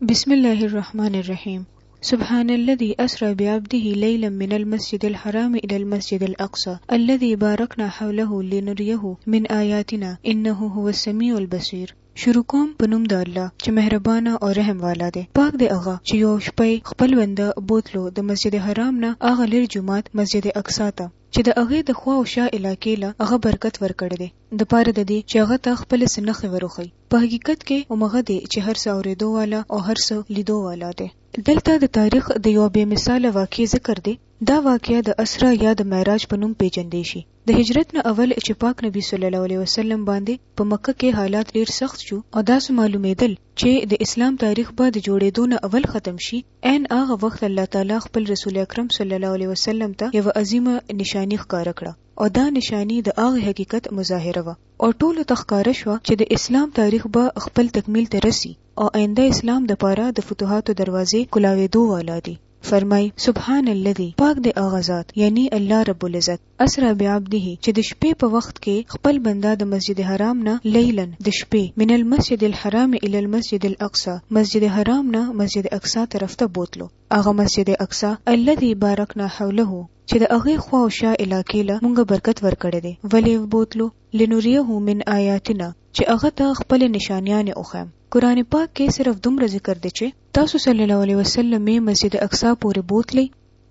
بسم الله الرحمن الرحیم سبحان الذي اسرى بعبده ليلا من المسجد الحرام الى المسجد الاقصى الذي باركنا حوله لنريه من آياتنا انه هو السميع البصير شروع کوم په نوم د الله چې مهربان او رحم والا دی پاک دی هغه چې یو شپه خپل وند بوتلو د مسجد حرام نه هغه لر جمعات مسجد اقصا ته چې د هغه د خوا او شا علاقې له هغه برکت ورکړي دی د پاره د دې چې هغه ته خپل سنخ وروخی په حقیقت کې همغه دی چې هر څه اورېدو والا او هر څه لیدو والا دی. دلته د تاریخ د یوه بې مثاله واقعې ذکر دی، دا واقعه د اسرا یا د معراج په نوم پېژندی شي. د هجرت نه اول چې پاک نبی صلی الله علیه وسلم باندې په مکه کې حالات ډېر سخت شو او داسې معلومېدل چې د اسلام تاریخ به د جوړېدو نه اول ختم شي، عین هغه وخت الله تعالی خپل رسول اکرم صلی الله علیه وسلم ته یوه عظیمه نشاني ښکاره کړه او دا نشاني د هغه حقیقت مظاهره وه. او ټولو ته ښکاره شوه چې د اسلام تاریخ به خپل تکمیل ته رسی او آینده اسلام د پاره د فتوحاتو دروازې کلاویدو والا دي فرمای سبحان الذي پاک دی هغه ذات یعنی الله رب العزت اسرا بعبده چې د شپې په وخت کې خپل بنده د مسجد حرام نه لیلن د شپې من المسجد الحرام الى المسجد الاقصى مسجد حرام نه مسجد اقصا طرف ته بوتلو هغه مسجد اقصا الذي بارکنا حوله چې د هغې خوا او شا علاقې له مونږه برکت ورکړی دی، ولې وبوتلو، لنریه من آیاتنا، چې هغه ته خپلې نشانیانې وښیم. قرآن پاک کې صرف دومره ذکر دی چې. تاسو صلی الله علیه وسلم یې مسجد اقصی پورې بوتلئ،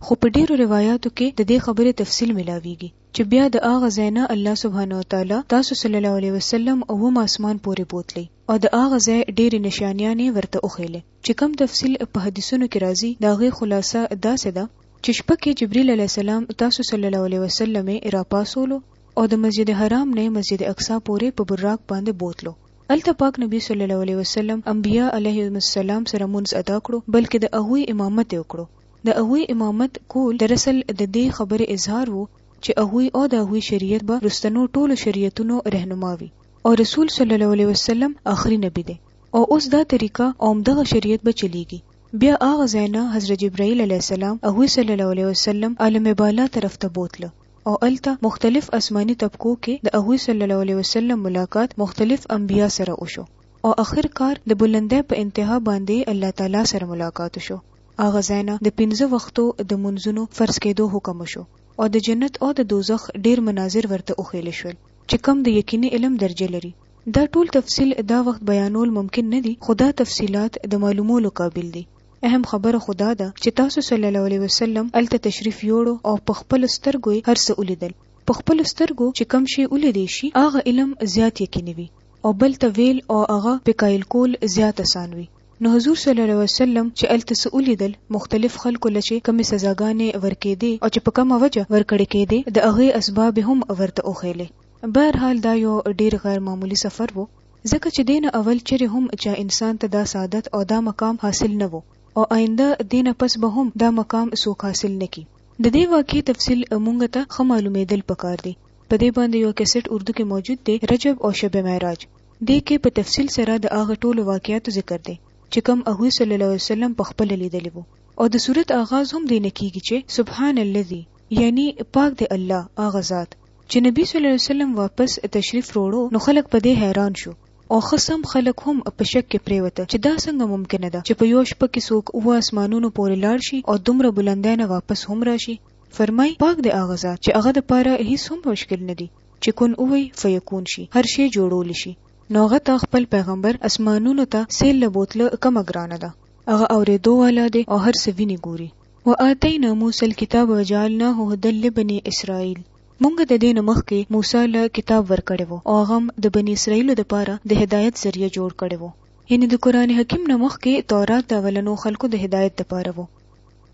خو په ډېرو روایاتو کې د دې خبرې تفصیل ملاویږي چې بیا د هغه ځای نه الله سبحانه وتعالی تاسو صلی الله علیه وسلم اووم آسمان پورې بوتلئ. او د هغه ځای ډېرې نشانیانې ورته وښیلې چې کوم تفصیل په حدیثونو کې راځي د هغې خلاصه داسې ده چې شپه کې جبريل عليه السلام تاسو صلی الله علیه وسلم راپاسولو او د مسجد حرام نه مسجد اقصا پورې په براق باندې بوتلو الته پاک نبی صلی الله علیه وسلم انبیا علیهم السلام سره مونږ ادا کړو بلکې د هغوی امامت وکړو د هغوی امامت کول دراصل د دې خبرې اظهار وو چې هغوی او د هغوی شریعت به رستنو ټولو شریعتونو رهنما وي او رسول صلی الله علیه وسلم اخري نبی دی او اوس دا طریقه او دغه شریعت به چلیږي بیا هغه زینا حضرت جبرائیل علی السلام او صلی الله علیه وسلم عالم بالا طرف ته بوتله او الته مختلف آسماني طبقو کې د هغه صلی الله علیه وسلم ملاقات مختلف انبیا سره وشو او اخر کار د بلندۍ په انتها باندې الله تعالی سره ملاقات شو هغه زینا د پنځه وختو د منځونو فرض کېدو حکم شو او د جنت او د دوزخ ډیر مناظر ورته وخیل شول چې کوم د یقیني علم درجه لري. دا ټول تفصیل دا وخت بیانول ممکن نه دي خو دا تفصیلات د معلومولو قابل دي. اهم خبره خو دا ده چې تاسو صلی الله علیه وسلم هلته تشریف یوړو او په خپلو سترګو یې هر څه ولیدل. په خپلو سترګو چې کوم شی ولیدی شي هغه علم زیات یقیني وي او بل ته ویل او هغه پې قایل کول زیات اسان وي. نو حضور صلی الله علیه وسلم چې هلته څه ولیدل مختلف خلکو له چې کومې سزاګانې ورکېدې او چې په کومه وجه ورکړې کېدې د هغې اسباب هم ورته وښیلې بهرحال دا یو ډیر غیر معمولی سفر وو ځکه چې دین اول چیرې هم چا انسان ته دا سعادت او دا مقام حاصل نه وو او آینده دین پس به هم دا مقام څوک حاصل نکي د دې واقعي تفصیل مونږ ته خه معلومېدل پکار دي په دې باندې یو کیسټ اردو کې موجود دی رجب او شب معراج دې کې په تفصیل سره د هغه ټولو واقعاتو ذکر دی چې کوم هغوی صلی الله علیه وسلم په خپل لیدلی وو او د صورت آغاز هم دې نه کیږي چې سبحان الذي یعنی پاک دی الله هغه ذات چې نبی صلی الله علیه وسلم واپس تشریف وروړو نو خلک په دې حیران شو او خصم خلک هم په شک کې پریوته چې دا څنګه ممکنه ده چې په یو شپه کې څوک او اسمانونو پورې لاړ شي او دومره بلندای نه واپس هم راشي فرمای پاک د اغزاد چې هغه د پاره هیڅ هم مشکل نه دي چې کن ووایي فیکون شي هر شی جوړول شي نو هغه ته خپل پیغمبر اسمانونو ته سیل له بوتله کمه ګرانه ده هغه اورېدو والا دی او هر څه ویني ګوري وآتینا موسی الکتاب وجعلناه هدی لبنی اسرائیل مونږ د دې نه مخکې موسی له کتاب ورکړی وو او هغه هم د بني اسرائیلو دپاره د هدایت ذریعه جوړ کړی وو یعنې د قرآن حکیم نه مخکې تورات د اولنو خلکو د هدایت دپاره وو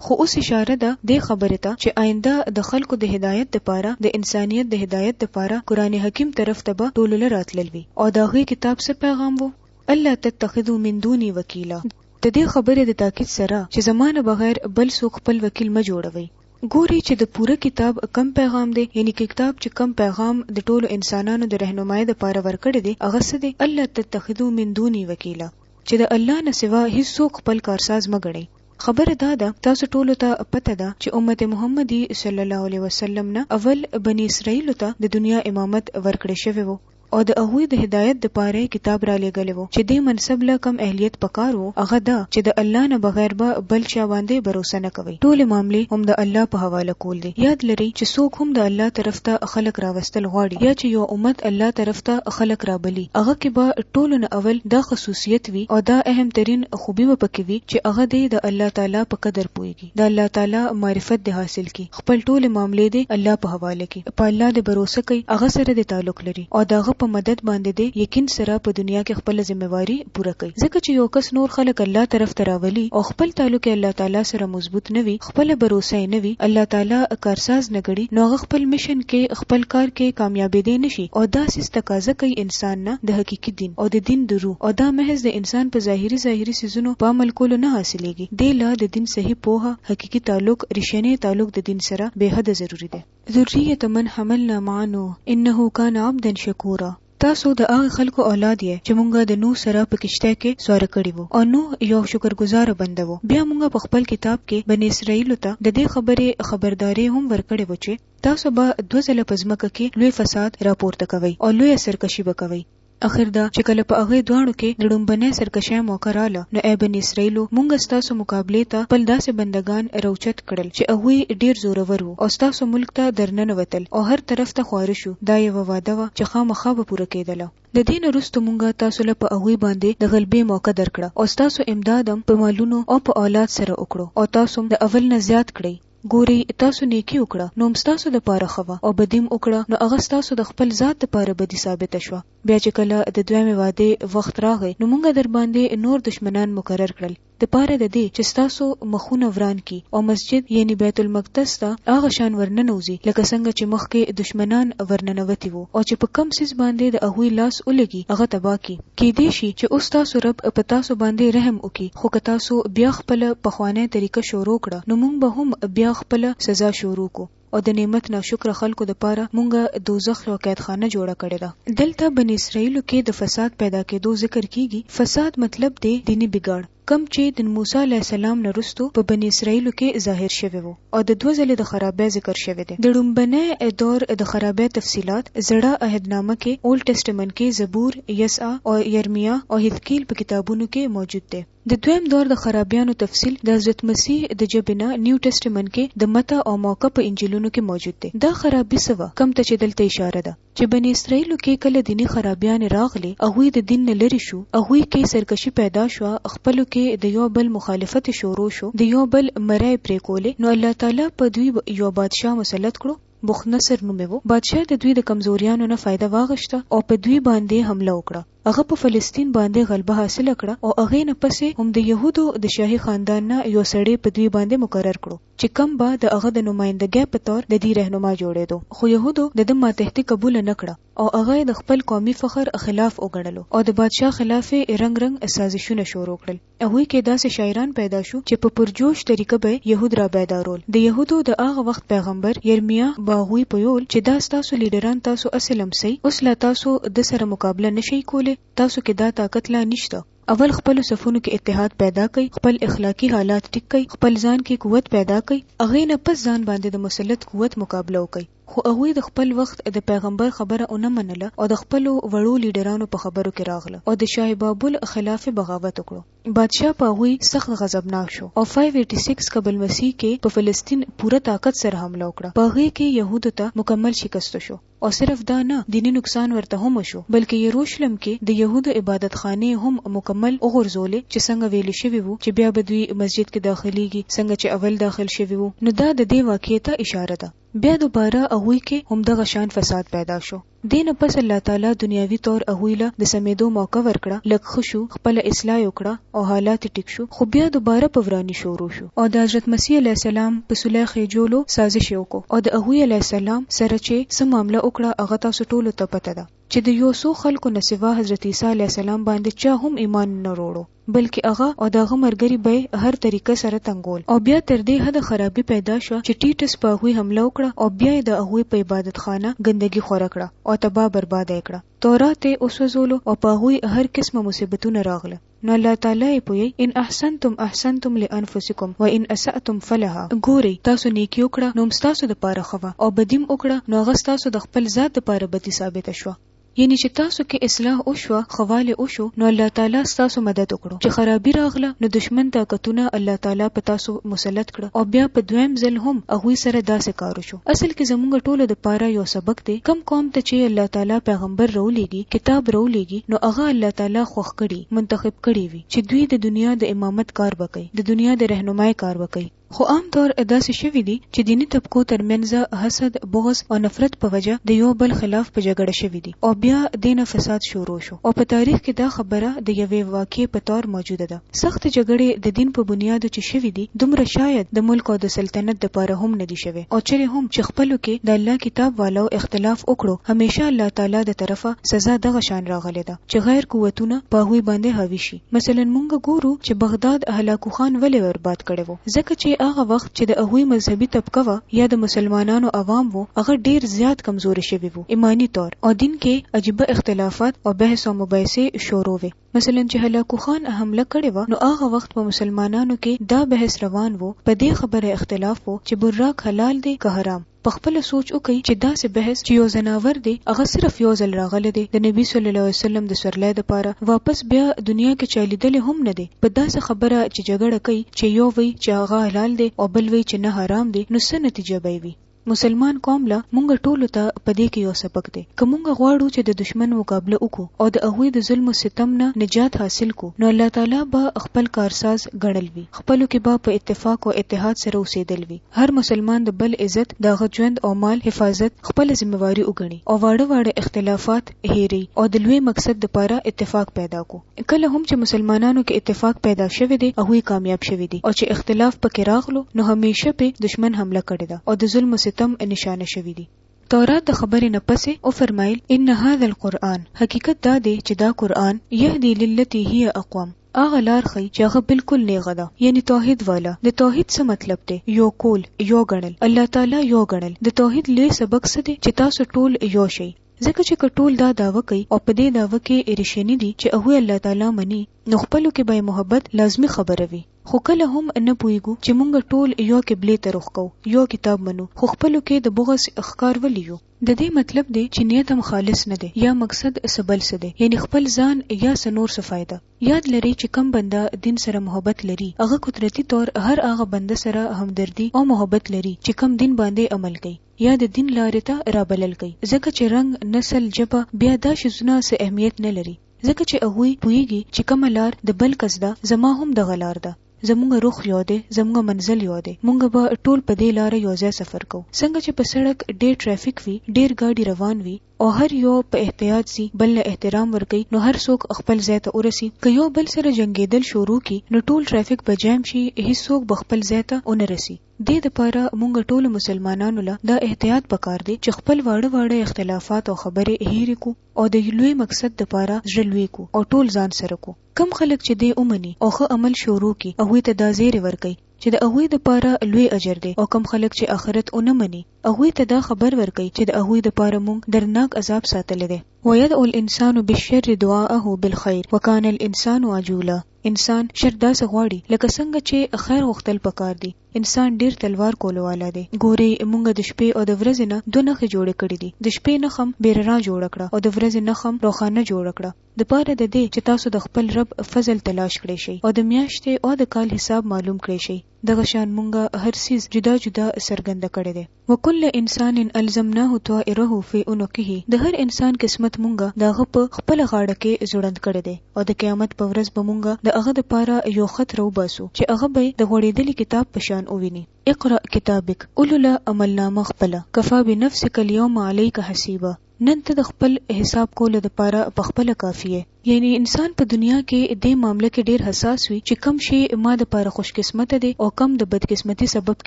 خو اوس اشاره ده دې خبرې ته چې آینده د خلکو د هدایت دپاره د انسانیت د هدایت دپاره قرآن حکیم طرف ته به ټولوله راتلل وي او د هغې کتاب څه پیغام وو؟ الله تتخذو من دوني وکیلا د دې خبرې د تاکید سره چې زما نه بغیر بل څوک خپل وکیل مه جوړوئ ګوري چې د پوره کتاب کم پیغام دی یعنی کتاب چې کم پیغام د ټولو انسانانو د رهنمای د پاره ورکړی دی هغه څه دی الله تتخذو من دوني وکیلا چې د الله نه سوا هیڅوک خپل کارساز مګړي خبره دا ده تاسو ټولو ته پته ده چې امت محمدي صلی الله علیه وسلم نه اول بني اسراییلو ته د دنیا امامت ورکړی شوی وو او د هغوی د هدایت د پاره یې کتاب را لېږلی وو چې دې منصب له کوم اهلیت په کار وو هغه دا چې د الله نه بغیر به بل چا باندې بروسه نه کوی ټولې معاملې هم د الله په حواله کول دي یاد لری چې څوک هم د الله طرف ته خلق راوستل غواړي یا چې یو امت الله طرف ته خلق رابلی هغه کې به ټولو نه اول دا خصوصیت وي او دا اهم ترین خوبي به پکې وي چې هغه دې د الله تعالی په قدر پوهېږي، د الله تعالی معرفت دې حاصل کړي، خپل ټولې معاملې دې الله په حواله کړي، په الله دې بروسه کوي، هغه سره دې تعلق لري او د هغه په مدد باندې دې یقین سره په دنیا کې خپله ذمه واري پوره کوي، ځکه چې یو کس نور خلک الله طرف ته راولي او خپل تعلق یې الله تعالی سره مضبوط نه وي، خپله بروسه یې نه وي الله تعالی کارساز نه ګڼي نو هغه خپل مشن کې خپل کار کې کامیابیدی نه شي او دا څیز تقاضه کوي انسان نه د حقیقي دین او د دین د روح او دا محض د انسان په ظاهري ظاهري څیزونو په عمل کولو نه حاصلیږي دی له د دین صحیح پوهه حقیقي تعلق ریښنی تعلق د دین سره بې حده ضروري دی. ذریة من حملنا مع نوح انه کان عبدا شکورا. تاسو د هغه خلکو اولاد یئ چې مونږ د نوح سره په کښتۍ کې سواره کړي وو او نوح یو شکر ګزاره بنده وو. بیا مونږ په خپل کتاب کې بني اسراییلو ته د دې خبرې خبرداری هم ورکړی وو چې تاسو به دوه ځله په ځمکه کې لوی فساد راپورته کوئ او لویه سرکشي به کوئ. اخر دا چې کله په هغې دواړو کې د ړومبنۍ سرکشۍ موقع راغله نو ای بني اسراییلو مونږ ستاسو مقابلې ته خپل داسې بندګان راوچت کړل چې هغوی ډېر زورور وو او ستاسو ملک ته درننوتل او هر طرف ته خواره شو دا یوه وعده وه چې خامخا به پوره کېدله. د دې نه وروسته مونږ تاسو له په هغوی باندې د غلبې موقع درکړه او ستاسو امداد هم په مالونو او په اولاد سره وکړو او تاسو هم د اول نه زیات کړئ. ګورئ! تاسو نیکي وکړه نو هم ستاسو لپاره ښه وه او بدي هم وکړه نو هغه ستاسو د خپل ذات لپاره بدي ثابته شوه. بیا چې کله د دویمې وعدې وخت راغی نو مونږ درباندې نور دښمنان مقرر کړل. د پاره د دې چې ستاسو مخونه وران کړي او مسجد یعنی بیت المقدس ته هغه شان ور ننوځي لکه څنګه چې مخکې دښمنان ور ننوتي وو او چې په کوم څیز باندې د هغوی لاس ولګي هغه تباه کړي. کیدای شي چې اوس ستاسو رب په تاسو باندې رحم وکړي خو که تاسو بیا خپله پخوانۍ طریقه شروع کړه نو مونږ به هم بیا خپله سزا شروع کړو. او د نعمت ناشکره خلکو دپاره مونږ دوزخ یوه قیدخانه جوړه کړې ده. دلته بني اسراییلو کې د فساد پیدا کېدو ذکر کېږي، فساد مطلب دی دیني بګاړ، کوم چې د موسی علیه السلام نه وروسته په بني اسراییلو کې ظاهر شوی وو او د دوه ځلې د خرابۍ ذکر شوی دی. د ړومبنی دور د خرابۍ تفصیلات زړه عهدنامه کې، Old Testament، کې، زبور، یسعا او یرمیا او حزقیل په کتابونو کې موجود دی. د دویم دور د خرابیانو تفصیل د حضرت مسیح د ژبې نه نیو ټسټمنټ کې د متی او موقع په انجیلونو کې موجود دی. دا خرابي څه وه کوم ته چې دلته اشاره ده؟ چې بنی اسراییلو کې کله دیني خرابیانې راغلې هغوی د دین نه لرې شو هغوی کې سرکشي پیدا شوه خپلو کې د یو بل مخالفت یې شروع شو د یو بل مری یې پرې کولې نو الله تعالی په دوی یو بادشاه مسلط کړو بخت نصر نومې وو بادشاه د دوی د کمزوریانو نه فایده واغشته او په دوی باندې حمله وکړه. هغه په فلسطین باندې غلبه حاصله کړه او هغې نه پس یې هم د یهودو د شاهي خاندان نه یو سړی په دوی باندې مقرر کړو چې کوم به د هغه د نمایندګۍ په طور د دوی رهنما جوړیدو خو یهودو د ده ماتحتي قبوله نه کړه او هغه یې د خپل قومي فخر خلاف وګڼلو او د بادشاه خلاف یې رنګ رنګ سازشونه شروع کړل. هغوی کې داسې شاعران پیدا شو چې په پرجوش طریقه به یهود رابیدارول. د یهودو د هغه وخت پیغمبر یرمیا به هغوی پویول چې دا ستاسو لیډران تاسو هسې لمسئ، اوس لا تاسو ده سره مقابله نه شئ کولی، تاسو کې دا طاقت لا نشته، اول خپلو صفونو کې اتحاد پیدا کړئ، خپل اخلاقي حالات ټیک کړئ، خپل ځان کې قوت پیدا کړئ، هغې نه پس ځان باندې د مسلط قوت مقابله وکړئ. خو هغوی د خپل وخت د پیغمبر خبره ونه منله او د خپلو وړو لیډرانو په خبرو کې راغله او د شاه بابل خلاف یې بغاوت وکړو. بادشاه په هغوی سخت غضبناک شو او فایف ایټي سیکس قبل مسیح کې په فلسطین پوره طاقت سره حمله وکړه. په هغې کې یهودو ته مکمل شکست وشو او صرف دا نه دیني نقصان ورته هم وشو بلکې یروشلم کې د یهودو عبادت خانې یې هم مکمل وغورځولې چې څنګه ویل شوي وو چې بیا به دوی مسجد کې داخلیږي څنګه چې اول داخل شوي وو نو دا د دې واقعې ته اشاره ده. بیا دوباره هغوی کې همدغه شان فساد پیدا شو. دې نه پس الله تعالی دنیاوي طور هغوی له د سمېدو موقع ورکړه، لږ ښه شو، خپله اصلاح یې وکړه او حالات یې ټیک شو، خو بیا دوباره په وراني شروع شو. او د حضرت مسیح علیه السلام په صلح خېژولو سازش یې وکړ او د هغوی، علیه السلام، سره چې څه معامله وکړه هغه تاسو ټولو ته پته ده چې د یو څو خلکو نه سوا حضرت عیسی علیه السلام باندې چا هم ایمان نه روړو. بلکې هغه او د هغه مرګري به یې هر طریقه سره تنګول او بیا تر دې حده خرابي پیدا شوه چې ټیټس په هغوی حمله وکړه او بیا یې د هغوی په عبادت خانه ګندګي خوره کړه او تباه برباده یې کړه، تورات یې وسوځولو او په هغوی هر قسمه مصیبتونه راغله، نو الله تعالی یې پوهیږي، ان احسنتم احسنتم لانفسکم و ان اساتم فلها، ګورئ! تاسو نیکي وکړه نو هم ستاسو دپاره ښه وه او بدي هم وکړه نو هغه ستاسو د خپل ذات دپاره بدي ثابته شوه. یعنی چې تاسو کې اصلاح وشوه ښوالی وشو نو الله تعالی ستاسو مدد وکړو چې خرابی راغله نو دښمن طاقتونه الله تعالی په تاسو مسلط کړه او بیا په دویم ځل هم هغوی سره داسې کار وشو اصل کې زمونږ ټولو د پاره یو سبق دی کم قوم ته چې الله تعالی پیغمبر راولیږي کتاب راولیږي نو هغه الله تعالی خوښ کړي منتخب کړي وي چې دوی د دنیا د امامت کار وکړي د دنیا د رهنمای کار وکړي خو عام طور داسې شوي دي چې دیني طبقو تر منځ حسد، بغض او نفرت په وجه د یو بل خلاف په جګړه شوي دي او بیا دې نه فساد شروع شو او په تاریخ کې دا خبره د یوې واقعې په طور موجوده ده. سختې جګړې د دین په بنیادو چې شوي دي دومره شاید د ملک او د سلطنت د پاره هم نه دي شوې او چرې هم چې خپلو کې د الله کتاب والو اختلاف وکړو همیشه الله تعالی د طرفه سزا دغه شان راغلې ده چې غیر قوتونه په هغوی باندې حاوي شي. مثلا مونږ ګورو چې بغداد هلاکو خان ولې برباد کړی وو ځکه چې هغه وخت چې د هغوی مذهبي طبقه وه یا د مسلمانانو عوام وو هغه ډیر زیات کمزوري شوي وو ایماني طور او دین کې عجیبه اختلافات او بحث او مباحثې شروع وې مثلا چې هلاکو خان حمله کړې وه نو هغه وخت په مسلمانانو کې دا بحث روان وو په دې خبره اختلاف وو چې براق حلال دی که حرام په خپله سوچ وکړئ چې داسې بحث چې یو ځناور دی هغه صرف یو ځل راغلی دی د نبي صلی الله علیه وسلم د سورلۍ دپاره واپس بیا دنیا کې چا لیدلی هم نه دی په داسې خبره چې جګړه کوي چې یو وایي چې هغه حلال دی او بل وایي چې نه حرام دی نو څه نتیجه به یې وي مسلمان قوم له مونږ ټولو ته په دې کې یو سبق دی که مونږ غواړو چې د دشمن مقابله وکړو او د هغوی د ظلم او ستم نه نجات حاصل کو نو الله تعالی به خپل کارساز ګڼل وي خپلو کې به په اتفاق او اتحاد سره اوسېدل وي هر مسلمان د بل عزت، د هغه ژوند او مال حفاظت خپله ذمه واري وګڼي او واړه واړه اختلافات هېري او د لوی مقصد د پاره اتفاق پيدا کو. کله هم چې مسلمانانو کې اتفاق پيدا شوی دی هغوی کامياب شوي دي او چې اختلاف په کې راغلو نو هميشه پې دښمن حمله کړې ده او د ظلم و ستم نشانه شوي دي. تورات د خبرې نه پسې وفرمايل، ان هذا القرآن، حقيقت دا دی چې دا قرآن، يهدي للتي هي اقوم، هغه لار خي چې هغه بالکل نیغه ده یعنی توحید والا د توحید څه مطلب دی یو کول یو غنل الله تعالی یو غنل د توحید لوی سبق څه دی چې تاسو ټول یو شئ ځکه چې کټول دا داوا کوي او په دې داوا کې ارشنی دي چې هغه الله تعالی مني نو خپل کې به محبت لازمی خبره وي خو کله هم نه پويګو چې مونږ ټول یو قبله ته رخ کو یو کتاب منو خو خپل کې د بغض اخکار ولیو ددې مطلب دې چې نیت هم خالص نه دی یا مقصد څه بل څه دی یعنی خپل ځان یا څه نور څه فایده. یاد لرئ چې کوم بنده دین سره محبت لري هغه قدرتي طور هر هغه بنده سره همدردي او محبت لري چې کوم دین باندې عمل کوي یا د دین لارې ته رابلل کوي ځکه چې رنګ، نسل، ژبه بیا دا شیزونه څه اهمیت نه لري ځکه چې هغوی پوهیږي چې کومه لار د بل کس ده زما هم دغه لار ده. زموږ رخ یو دی، زموږ منزل یو دی، موږ به ټول په دې لاره یو ځای سفر کوو. څنګه چې په سړک ډېر ټرافیک وي، ډېر ګاډي روان وي او هر یو په احتیاط ځي، بل له احترام ورکوي، نو هر څوک خپل ځای ته ورسي. که یو بل سره جنګېدل شروع کړي، نو ټول ټرافیک به جام شي، هېڅوک به خپل ځای ته ونه رسي. دې لپاره موږ ټولو مسلمانانو له دا احتیاط په کار دی چې خپل واړه واړه اختلافات او خبرې هېرې کړو او د لوی مقصد لپاره زړه لوی کړو او ټول ځان سره کړو. کوم خلک چې دې ومني او ښه عمل شروع کړي هغوی ته دا زیری ورکوي چې د هغوی دپاره لوی اجر دی او کوم خلک چې آخرت ونه مني هغوی ته دا خبر ورکوي چې د هغوی دپاره مونږ دردناک عذاب ساتلی دی. ويدعو الانسان بالشر دعاءه بالخير وکان الانسان عجولا انسان شر داسې غواړي لکه څنګه چې خیر غوښتل پکار دي انسان ډیر تلوار کولو والا دی ګورئ مونږ د شپې او د ورځې نه دوه نښې جوړې کړې دي د شپې نښه هم بیررا جوړه کړه او د ورځې نښه هم روښانه جوړه کړه د پاره د دې چې تاسو د خپل رب فضل تلاش کړی شئ او د میاشتې او د کال حساب معلوم کړی شئ، دغه شان مونږ هر څیز جدا جدا څرګند کړی دی. وکل انسان الزمناه طائره فی عنقه د هر انسان قسمت مونږ د هغه په خپله غاړه کې ځوړند کړی دی او د قیامت په ورځ به مونږ د هغه د پاره یو خط راوباسو چې هغه به یې د غوړیدلي کتاب په شان وویني. اقرأ کتابک، ولوله عملنامه خپله، کفی بنفسک الیوم علیک حسیبا، نن ته د خپل حساب کولو دپاره په خپله کافي يې. يعني انسان په دنيا کي دې معامله کي ډېر حساس وي چي کوم شي ما دپاره خوش قسمته دی او کوم د بدقسمتي سبب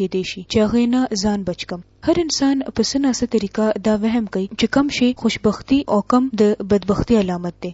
کېدای شي چي هغه نه ځان بچ کړم. هر انسان په څه نا څه طريقه دا وهم کوي چي کوم شي خوش بختي او کوم د بدبختي علامت دی.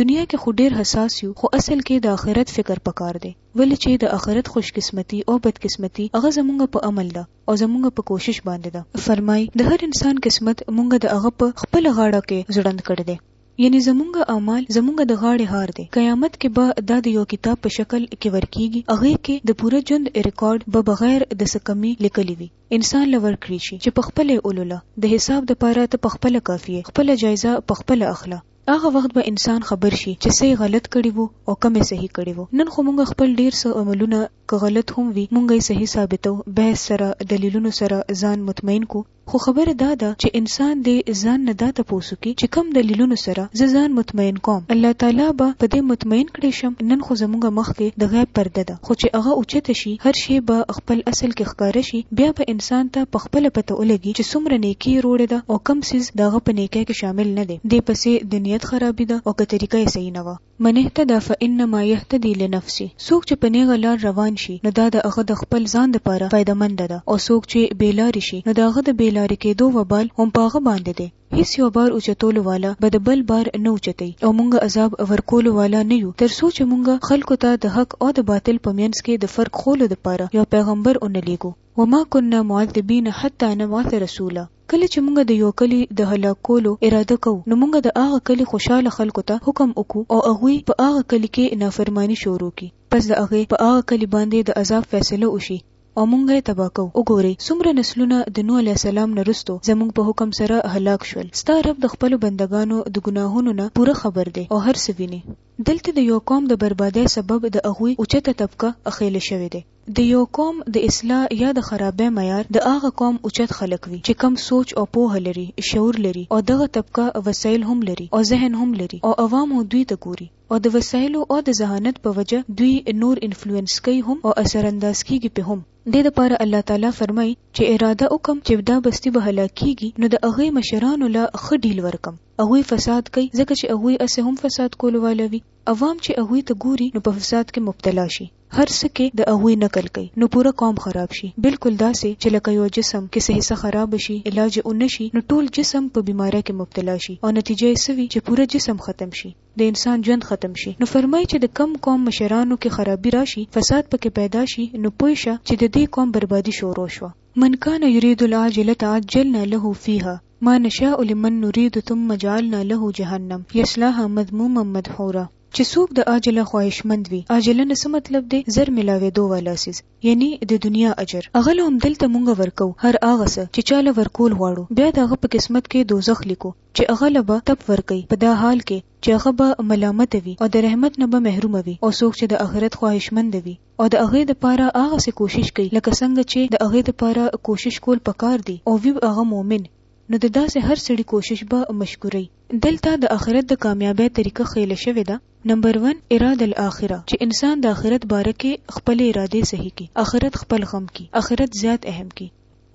دنيا کي خو ډېر حساس يو خو اصل کي د آخرت فکر پکار دی ولي چي د آخرت خوش قسمتي او بدقسمتي هغه زمونږ په عمل ده. او زمونږ په کوشش باندې ده فرمای د هر انسان قسمت مونږ د هغه په خپل غاړه کې زړند کړی دی یعنی زمونږ اعمال زمونږ د غاړې هار دی قیامت کې به دا د یو کتاب په شکل کې ورکیږي هغه کې د پوره ژوند ریکارډ به بغیر د سکمی لیکلی وي انسان لور کړی شي چې په خپل اولوله د حساب د پاره ته په خپل کافیه خپل جایزه په خپل اخلا هغه وخت به انسان خبر شي چې څه غلط کړی وو او کومه صحیح کړی وو نن خو موږ خپل ډیر څه عملونه که غلط هم وي مونږ یې صحیح ثابتو بحث سره دلیلونو سره ځان مطمئن کو خو خبره دا ده چې انسان دې ځان نه دا تپوس وکړي چې کوم دلیلونو سره زه ځان مطمئن کوم الله تعالی به په دې مطمئن کړی شم نن خو زمونږ مخ کې د غیب پرده ده خو چې هغه اوچته شي هر شی به خپل اصل کې ښکاره شي بیا به انسان ته په خپله پته ولګي چې څومره نیکي یې روړې ده او کوم څیز د هغه په نیکۍ کې شامل نه دی دې پسې د نیت خرابي ده او که طریقه یې صحیح نه وه. من اهتدی فانما یهتدی لنفسه، څوک چې په نېغه لار روان شي نو دا د هغه د خپل ځان لپاره فایده منده ده او څوک چې بې لارې شي نو د هغه د بې لارې کېدو وبال هم په هغه باندې دی. هیڅ یو بار اوچتولو والا به د بل بار نه اوچتوي او مونږ عذاب ورکولو والا نه یو تر څو چې مونږ خلکو ته د حق او د باطل په مینځ کې د فرق ښولو لپاره یو پیغمبر ونه لېږو. وما کنا معذبین حتی نبعث رسولا. کله چې موږ د یوه کلي د هلاک کولو اراده کوو، نو موږ د هغه کلي خوشحاله خلکو ته حکم وکړو او هغوی په هغه کلي کې نافرماني شروع کړي، پس له هغې په هغه کلي باندې د عذاب فیصله وشي او موږ یې تباه کوو. وګورئ! څومره نسلونه د نوح علیه السلام نه وروسته زموږ په حکم سره هلاک شول. ستا رب د خپلو بندګانو د ګناهونو نه پوره خبر دی او هر څه ویني. دلته د یوه قوم د بربادۍ سبب د هغوی اوچته طبقه اخیل شوې ده. د یو قوم د اصلاح یا د خرابۍ معیار د هغه قوم اوچت خلک وي چې کوم سوچ او پوهه لري، شعور لري او دغه طبقه وسایل هم لري او ذهن هم لري او عوام هم دوی ته ګوري او د وسایلو او د ذهانت په وجه دوی نور انفلوینس کوي هم او اثرانداز کیږي پرې هم. دې لپاره الله تعالی فرمایي چې اراده وکړم چې دا بستي به هلاک کیږي نو د هغوی مشرانو له ښه ډیل ورکړم، هغوی فساد کوي ځکه چې هغوی هسې هم فساد کولو والا وي، عوام چې هغوی ته ګوري نو په فساد کې مبتلا شي. هر څه کې د هغوی نقل کوي نو پوره قوم خراب شي بلکل داسې چې لکه یو جسم کې څه حصه خرابه شي علاج یې ونه شي نو ټول جسم په بیمارۍ کې مبتلا شي او نتیجه یې څه وي چې پوره جسم ختم شي د انسان ژوند ختم شي نو فرمایي چې د کوم قوم مشرانو کې خرابي راشي فساد پکې پیدا شي نو پوه شه چې د دې قوم بربادي شروع شوه. من کان یرید العاجلة عجلنا له فیها ما نشاء لمن نرید ثم جعلنا له جهنم یصلاها مذموما مدحورا. چې څوک د عاجله خواهشمند وي عاجله نه څه مطلب دی زر ملاوېدو والا څیز یعنی د دنیا اجر هغه له همدلته مونږ ورکوو هر هغه څه چې چاله ورکول غواړو بیا د هغه په قسمت کې دوزخ لیکو چې هغه له به تپ ورکوي په دا حال کې چې هغه به ملامت وي او د رحمت نه به محروم وي او څوک چې د آخرت خواهشمند وي او د هغې دپاره هغه څه کوشش کوي لکه څنګه چې د هغې دپاره کوشش کول پکار دي او وي هغه مؤمن نو د داسې هر سړي کوشش به مشکوري دلته د اخرت د کامیابۍ طریقه ښیله شوې ده، نمبر ون اراده الاخره چې انسان د اخرت باره کې خپلې ارادې صحیح کړي، اخرت خپل غم کړي، اخرت زیات اهم کړي،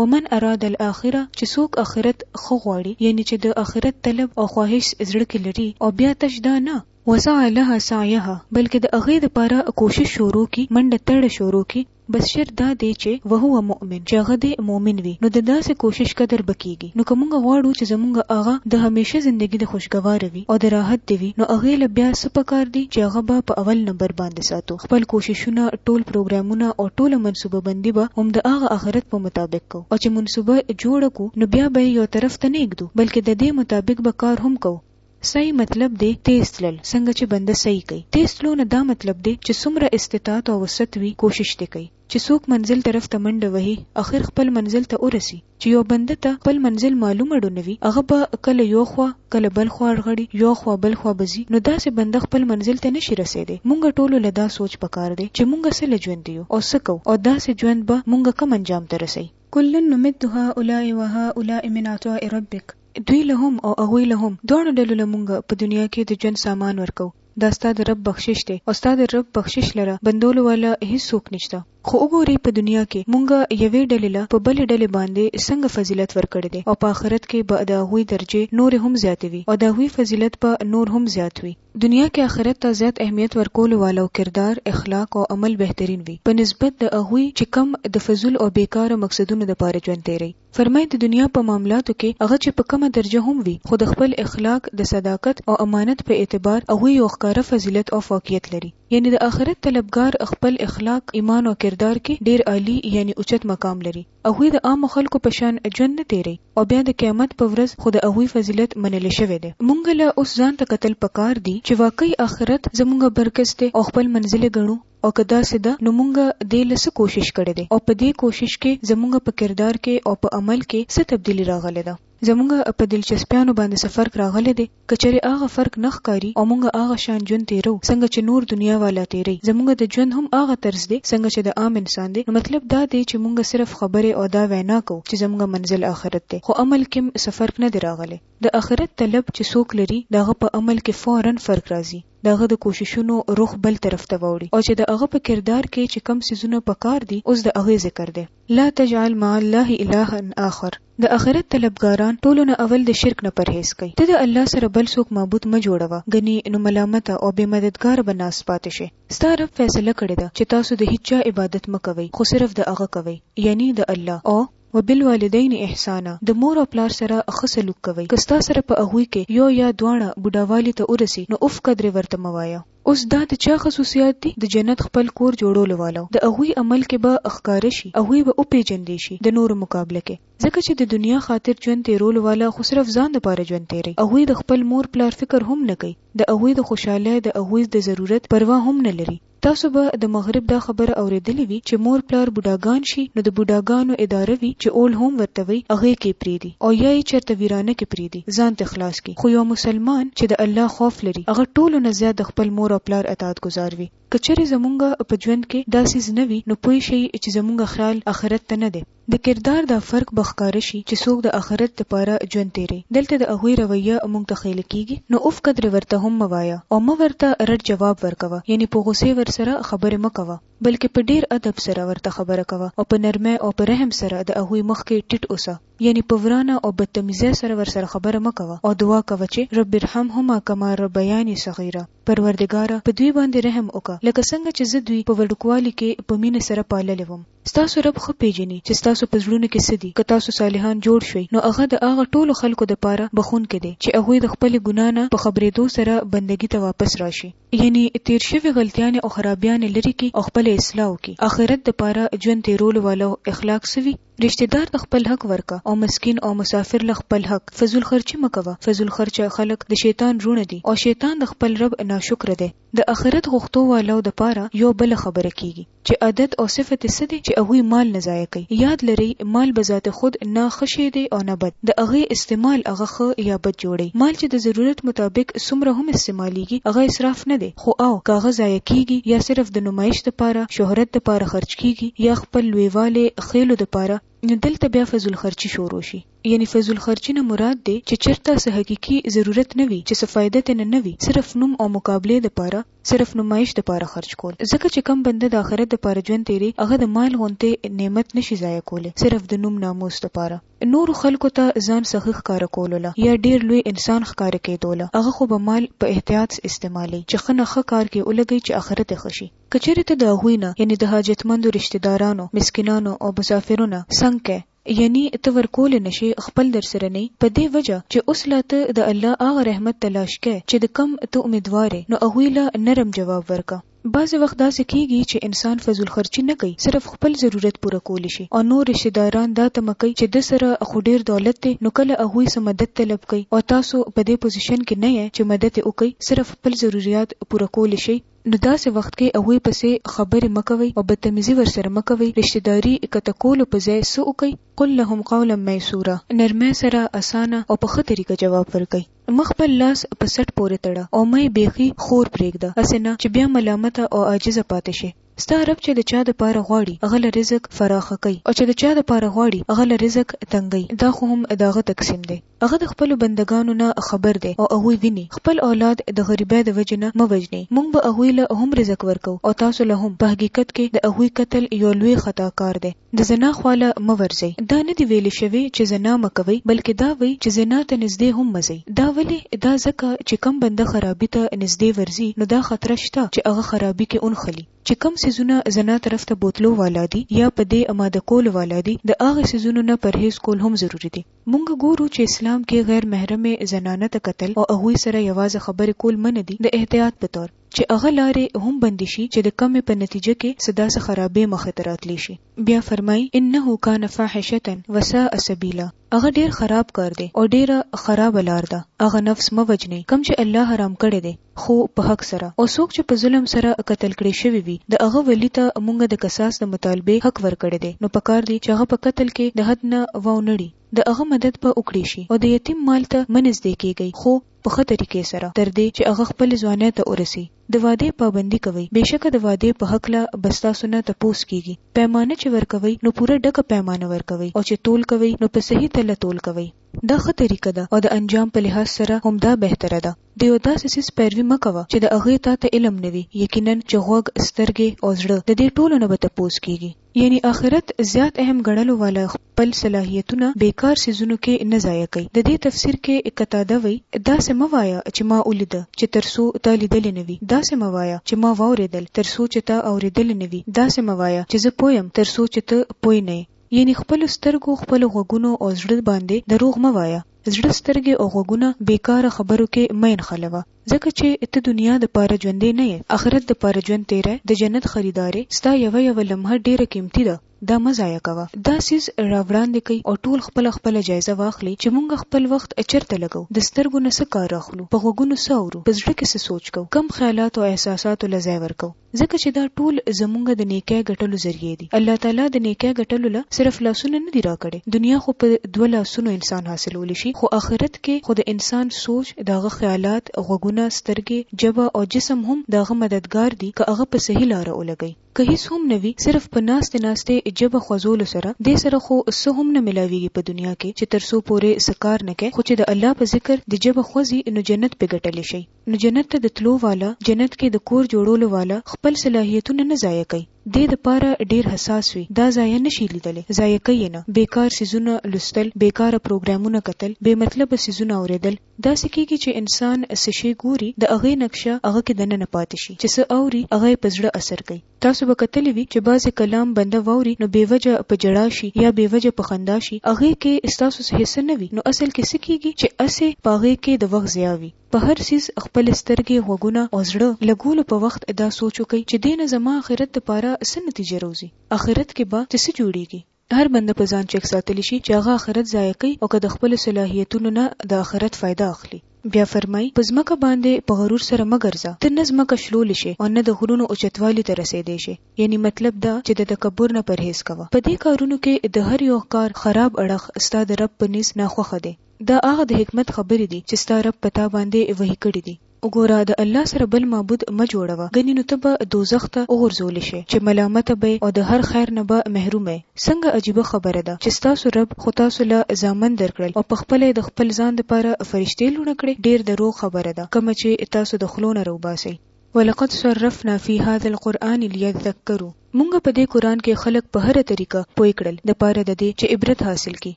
ومن اراد الاخره چې څوک اخرت ښه غواړي یعنې چې د اخرت طلب او خواهش زړه کې لري او بیا تش دا نه، وسعی لها سعیها، بلکې د هغې لپاره کوشش شروع کړي، منډه تړه شروع کړي، بس شرط دا دی چې وهو مؤمن چې هغه دې مؤمن وي نو د داسې کوشش قدر به کېږي نو که موږ غواړو چې زموږ هغه د همېشه زندګي د خوشګواره وي او د راحت دې وي نو هغې له بیا څه په کار دي چې هغه به په اول نمبر باندې ساتو خپل کوششونه ټول پروګرامونه او ټوله منصوبه بندي به هم د هغه اخرت په مطابق کوو او چې منصوبه جوړه کړو نو بیا به یې یو طرف ته نه ږدو بلکې ددې مطابق به کار هم کوو سعی مطلب دی تیز تلل څنګه چی بنده سعی کوي تیز تلو نه دا مطلب دی چی څومره استطاعت او وسعت وي کوشش دی کوي چی څوک منزل طرف ته منډه وهي اخر خپل منزل ته ورسي چی یو بنده ته خپل منزل معلوم اړو نه وي هغه به کله یو خوا کله بل خوا اړغړي یو خوا بل خوا به ځي نو داسي بنده خپل منزل ته نشي رسیدی مونږ ټولو له دا سوچ پکار دی چی مونږ څه له ژوند یو او څه کوو او داسي ژوند به مونږ کوم انجام ته رسوي. کلا نمد هؤلاء وهؤلاء من عطاء ربک. دوی له هم او هغوی له هم، دواړو ډلو له مونږه، په دنیا کې د ژوند سامان ورکوو. دا ستا د رب بخشش دی او ستا د رب بخشش لره بندولو والا هیڅوک نشته. خو وګورئ په دنیا کې مونږ یوې ډلې له په بلې ډلې باندې څنګه فضیلت ورکړی دی او په آخرت کې به د هغوی درجې نورې هم زیاتې وي او د هغوی فضیلت به نور هم زیات وي. دنیا کې آخرت ته زیات اهمیت ورکولو والاو کردار، اخلاق او عمل بهترین وي په نسبت د هغوی چې کوم د فضول او بې کاره مقصدونو دپاره ژوند تیروي. فرمايي د دنيا په معاملاتو کې هغه چې په کومه درجه هم وي خو د خپل اخلاق، د صداقت او امانت په اعتبار هغوی يو ښکاره فضيلت او فوقيت لري. يعنې د آخرت طلبګار خپل اخلاق، ايمان او کردار کې ډېر عالي يعنې اوچت مقام لري. هغوی د عامو خلکو په شان ژوند نه تېروي او بيا د قيامت په ورځ خو د هغوی فضيلت منل شوی دی. موږ له اوس ځان ته کتل پکار دي چې واقعي آخرت زموږ برکت دی او خپل منزل يې ګڼو؟ او که داسې ده نو مونږ دې له څه کوشش کړی دی او په دې کوشش کې زمونږ په کردار کې او په عمل کې څه تبدیلي راغلې ده؟ زمونږ په دلچسپیانو باندې څه فرق راغلی دی؟ که چېرې هغه فرق نه ښکاري او مونږ هغه شان ژوند تېروو څنګه چې نور دنیا والا تېروي، زمونږ د ژوند هم هغه طرز دی څنګه چې د عام انسان دی، نو مطلب دا دی چې مونږ صرف خبرې او دا وینا کوو چې زمونږ منزل آخرت دی خو عمل کې څه فرق نه دی راغلی. د آخرت طلب چې څوک لري د هغه په عمل کې فوراً فرق راځي. د هغه د کوششونو رخ بل طرف ته واوړي او چې د هغه په کردار کې چې کوم څیزونه په کار دي اوس د هغې ذکر دی. لا تجعل مع الله الها آخر، د اخرت طلبګاران ټولو نه اول د شرک نه پرهیز کوي، ته د الله سره بل څوک معبود مه جوړوه، ګني نو ملامته او بې مددګاره به ناست پاتې شې. ستا رب فیصله کړې ده چې تاسو د هیچا عبادت مه کوئ خو صرف د هغه کوئ، یعنی د الله، او. وبالوالدین احسانا، د مور او پلار سره ښه سلوک کوئ، که ستا سره په هغوی کې یو یا دواړه بوډاوالي ته ورسي نو اوف قدرې ورته مه وایه. اوس دا د چا خصوصیات دي؟ د جنت خپل کور جوړولو والو، د هغوی عمل کې به ښکاره شي، هغوی به وپېژندې شي د نورو مقابله کې، ځکه چې د دنیا خاطر ژوند تېرولو والا خو صرف ځان لپاره ژوند تېروي، هغوی د خپل مور پلار فکر هم نه کوي، د هغوی د خوشحالۍ، د هغوی د ضرورت پروا هم نه لري. تاسو به د مغرب دا خبره اورېدلې وي چې مور پلار بوډاګان شي نو د بوډاګانو اداره وي چې اولډ هوم ورته وایي هغې کې یې پرېږدي او یا یې چېرته ویرانه کې پرېږدي ځان ترې خلاص کړي خو یو مسلمان چې د الله خوف لري هغه ټولو نه زیات د خپل مور او پلار اطاعت ګذار وي که چېرې زمونږ په ژوند کې دا څیز نه وي نو پوه شئ چې زمونږ خیال اخرت ته نه دی. د کردار دا فرق به ښکاره شي چې څوک د اخرت دپاره ژوند تېروي، دلته د هغوی رویه موږ ته ښېله کېږي، نو اوف قدرې ورته هم مه وایه او مه ورته رډ جواب ورکوه، یعنې په غوسې ورسره خبرې مه کوه، بلکې په ډېر ادب سره ورته خبره کوه او په نرمۍ او په رحم سره د هغوی مخکې ټیټ اوسه، یعنې په ورانه او بدتمیزۍ سره ورسره خبره مه کوه او دعا کوه چې، رب ارحمهما کما ربیاني صغیرا، پروردګاره! په دوی باندې رحم وکړه، لکه څنګه چې زه دوی په وړوکوالي کې په مینه سره پاللې وم. ستاسو رب ښه پېژني چې ستاسو په زړونو کې څه دي، که تاسو صالحان جوړ شوئ نو هغه د هغه ټولو خلکو دپاره بخښونکی دی چې هغوی د خپلې ګناه نه په خبرېدو سره بندګي ته واپس راشي، یعنې تېر شوي غلطیانې او خرابیانې لرې کړي او خپله اصلاح وکړي، اخرت دپاره ژوند تېرولو والا اخلاق څه وي؟ رشته دار ته خپل حق ورکړه او مسکین او مسافر له خپل حق، فضول خرچي مه کوه، فضول خرچه خلک د شیطان وروڼه دي او شیطان د خپل رب ناشکره دی، د اخرت غوښتو والاو دپاره یوه بله خبره کېږي. چې عادت او صفت یې څه دی چې هغوی مال نه ضایع کوي یاد لرئ مال به ذات خود نه ښه شی دی او نه بد د هغه استعمال هغه ښه یا بد جوړوي مال چې د ضرورت مطابق څومره هم استعمالیږي هغه اسراف نه دی خو او که هغه ضایع کیږي یا صرف د نمایش دپاره شهرت دپاره خرچ کیږي یا خپل لویوالی ښیلو دپاره نو دلته بیا فضول خرچي شروع شي یعنی فضول خرچي نه مراد دی چې چرته څه حقیقي ضرورت نه وي چې څه فایده ترنه نه وي صرف نوم او مقابلې دپاره صرف نمایش دپاره خرچ کول ځکه چې کوم بنده د اخرت دپاره ژوند تیری هغه د مال غونتی نعمت نشی ضایع کولی صرف د نوم ناموس دپاره نورو خلکو ته ځان سخی ښکاره کولو له یا ډیر لوی انسان ښکاره کیدو له هغه خو به مال په احتیاط استعمالی چې ښه نه ښه کار کې ولګی چې اخرت یې ښه شی. که چیرې ته د هغوی نه یعنی د حاجتمندو رشته دارانو، مسکینانو او مسافرو نه څنګ کې. یعنی ته ورکولی نه شې خپل درسره نه په دې وجه چې اوس لا ته د الله هغه رحمت تلاش کوې چې د کوم ته امیدوار یې نو هغوی له نرم جواب ورکړه. بعضې وخت داسې کیږي چې انسان فضول خرچي نه کوي صرف خپل ضرورت پوره کولی شي او نور رشته داران دا تمه کوي چې ده سره خو ډیر دولت دی نو کله هغوی څه مدد طلب کوي او تاسو په دې پوزیشن کې نه یئ چې مدد یې وکړئ صرف خپل ضروریات پوره کولی شئ. نو داسې وخت کې هغوی پسې خبرې مه کوئ او بدتمیزي ورسره مه کوئ، رشته داري اکته کولو په ځای څه وکړئ؟ قل لهم قولا میسورا، نرمۍ سره، اسانه او په ښه طریقه جواب ورکړئ. مه خپل لاس په څټ پورې تړه او مه یې بیخي خور پرېږده، هسې نه چې بیا ملامته او عاجزه پاتې شې. ستا رب چې د چا دپاره غواړي هغه له رزق فراخه کوي او چې د چا دپاره غواړي هغه له رزق تنګوي، دا خو هم د هغه تقسیم دی. هغه د خپلو بندګانو نه خبر دی او هغوی ویني، خپل اولاد د غریبۍ د وجې نه مه وژنئ، مونږ به هغوی له هم رزق ورکوو او تاسو له هم، په حقیقت کې د هغوی قتل یو لوی خطا کار دی. د زنا خوا له مه ورځئ، دا نه دي ویل شوي چې زنا مه کوئ، بلکې دا وایي چې زنا ته نږدې هم مه ځئ. دا ولې؟ دا ځکه چې کوم بنده خرابي ته نږدې ورځي نو دا خطره شته چې هغه خرابي کې ونښلي. چې کوم څیزونه زنا طرف ته بوتلو والا دي یا په دې اماده کولو والا دي، د هغه څیزونو نه پرهیز کول هم ضروري دي. مونږ ګورو چې اسلام کې غیر محرمې زنانه ته کتل او هغوی سره یوازې خبرې کول منع دي د احتیاط په طور چې هغه لارې هم بندې شي چې د کومې په نتیجه کې څه داسې خرابې مخې ته راتلی شي بیا فرمایي انه کان فاحشتا وساء سبیلا هغه ډیر خراب کار دی او ډیره خرابه لار ده هغه نفس مه وجنئ کوم چې الله حرام کړی دی خو په حق سره او څوک چې په ظلم سره قتل کړی شوی وي د هغه ولي ته مونږ د قصاص د مطالبې حق ورکړی دی نو پکار دي چې هغه په قتل کې د حد نه واو نړي د هغه مدد به وکړی شي او د یتیم مال ته مه نزدې کیږی خو په ښه طریقې سره تر دې چې هغه خپلې ځوانۍ ته ورسي د وعدې پابندي کوئ بېشکه د وعدې په هکله به ستاسو نه تپوس کیږي پیمانه چې ورکوئ نو پوره ډکه پیمانه ورکوئ او چې تول کوئ نو په صحیح تله تول کوئ دا ښه طریقه ده او د انجام په لحاظ سره همدا بهتره ده. د یو داسې څیز پیروي مه کوه چې د هغې تا ته علم نه وي، یقینا چې غوږ، سترګې او زړه د دې ټولو نه به تپوس کیږي. یعنې آخرت زیات اهم ګڼلو والا خپل صلاحیتونه بیکار څیزونو کې نه ضایع کوي. د دې تفسیر کې قتاده وایي، داسې مه وایه چې ما ولیده چې تر څو تا لیدلې نه وي، داسې مه وایه چې ما واوریدل تر څو چې تا اوریدلې نه وي، داسې مه وایه چې زه پوه یم تر څو چې ته پوه نه یې. یعنې خپلو سترګو، خپلو غوږونو او زړه باندې دروغ مه وایه. زړه سترګې او غوږونه بېکاره خبرو کې مه انخلوه، ځکه چې ته دنیا دپاره ژوندی نه یې، اخرت دپاره ژوند تېری د جنت خریدار یې، ستا یوه یوه لمحه ډېره قیمتي ده، دا مه ضایع کوه. دا څیز راوړاندې کړئ او ټول خپله خپله جایزه واخلئ چې مونږ خپل وخت چېرته لګوو، د سترګو نه څه کار اخلو، په غوږونو څه اورو، په زړه کې څه سوچ کوو، کوم خیالاتو او احساساتو له ځای ورکوو. ځکه چې دا ټول زمونږ د نیکۍ ګټلو ذریعې دي، الله تعالی د نیکۍ ګټلو له صرف لاسونه نه دي راکړي، دنیا خو په دوه لاسونو انسان حاصلولی شي خو آخرت کې خو د انسان سوچ، د هغه خیالات، غوږونه، سترګې، ژبه او جسم هم د هغه مددګار دي که هغه په صحیح لاره ولګوي. که هیڅ هم نه وي صرف په ناستې ناستې ژبه خوځولو سره دې سره خو څه هم نه ملاویږي په دنیا کې چې تر څو پورې څه کار نه کوې خو چې د الله په ذکر دې ژبه خوځي نو جنت پرې ګټلی شي. نو جنت ته د تلو واله، جنت کې د کور جوړولو واله خپل صلاحیتونه نه ضایع کوي، دې د پاره ډېر حساس وي، دا ضایع نه شي لیدلی، ضایع کوي یې نه، بې کار څیزونه لوستل، بې کاره پروګرامونه کتل، بې مطلبه څیزونه اورېدل، داسې کېږي چې انسان څه شی ګوري د هغې نقشه هغه کې دننه پاتې شي، چې څه اوري هغه یې په زړه اثر کوي. تاسو به کتلي وي چې بعضې کلام بنده واوري نو بې وجه په ژړا شي یا بې وجه په خندا شي، هغې کې ستاسو څه حصه نه وي، نو اصل کې څه کېږي چې هسې په هغې کې د وخت ضیاع وي، په هر څیز خپلې سترګې، غوږونه او زړه لګولو په وخت دا سوچ وکړئ چې دې نه زما اخرت د پاره څه نتیجه روځي؟ اخرت کې به چې څه جوړیږي؟ هر بنده په ځان چیک ساتلی شي چې هغه اخرت ضایع کوي او که د خپلو صلاحیتونو نه د اخرت فایده اخلي. بیا فرمایي، په ځمکه باندې په غرور سره مه ګرځه، ته نه ځمکه شلولی شې او نه د غرونو اوچتوالي ته رسیدی شې، یعنی مطلب دا چې د تکبر نه پرهیز کوه. په دې کارونو کې د هر یو کار خراب اړخ ستا د رب په نزد ناخوښه دی. دا هغه د حکمت خبرې دي چې ستا رب په تا باندې وحي کړې دي. وګوره د الله سره بل معبود مه جوړوه ګنې نو ته به دوزخ ته وغورځول شې چې ملامت به يې او د هر خير نه به محروم يې. څنګه عجيبه خبره ده چې ستاسو رب خو تاسو له زامن درکړل او پخپله يې د خپل ځان لپاره فرشتې لوڼه کړې، ډېر د روغ خبره ده کومه چې تاسو د خلو نه راوباسئ. ولقد صرفنا في هذا القرآن ليذکروا. مونږ په دې قرآن کې خلک په هره طریقه پوه کړل د پاره د دې چې عبرت حاصل کړي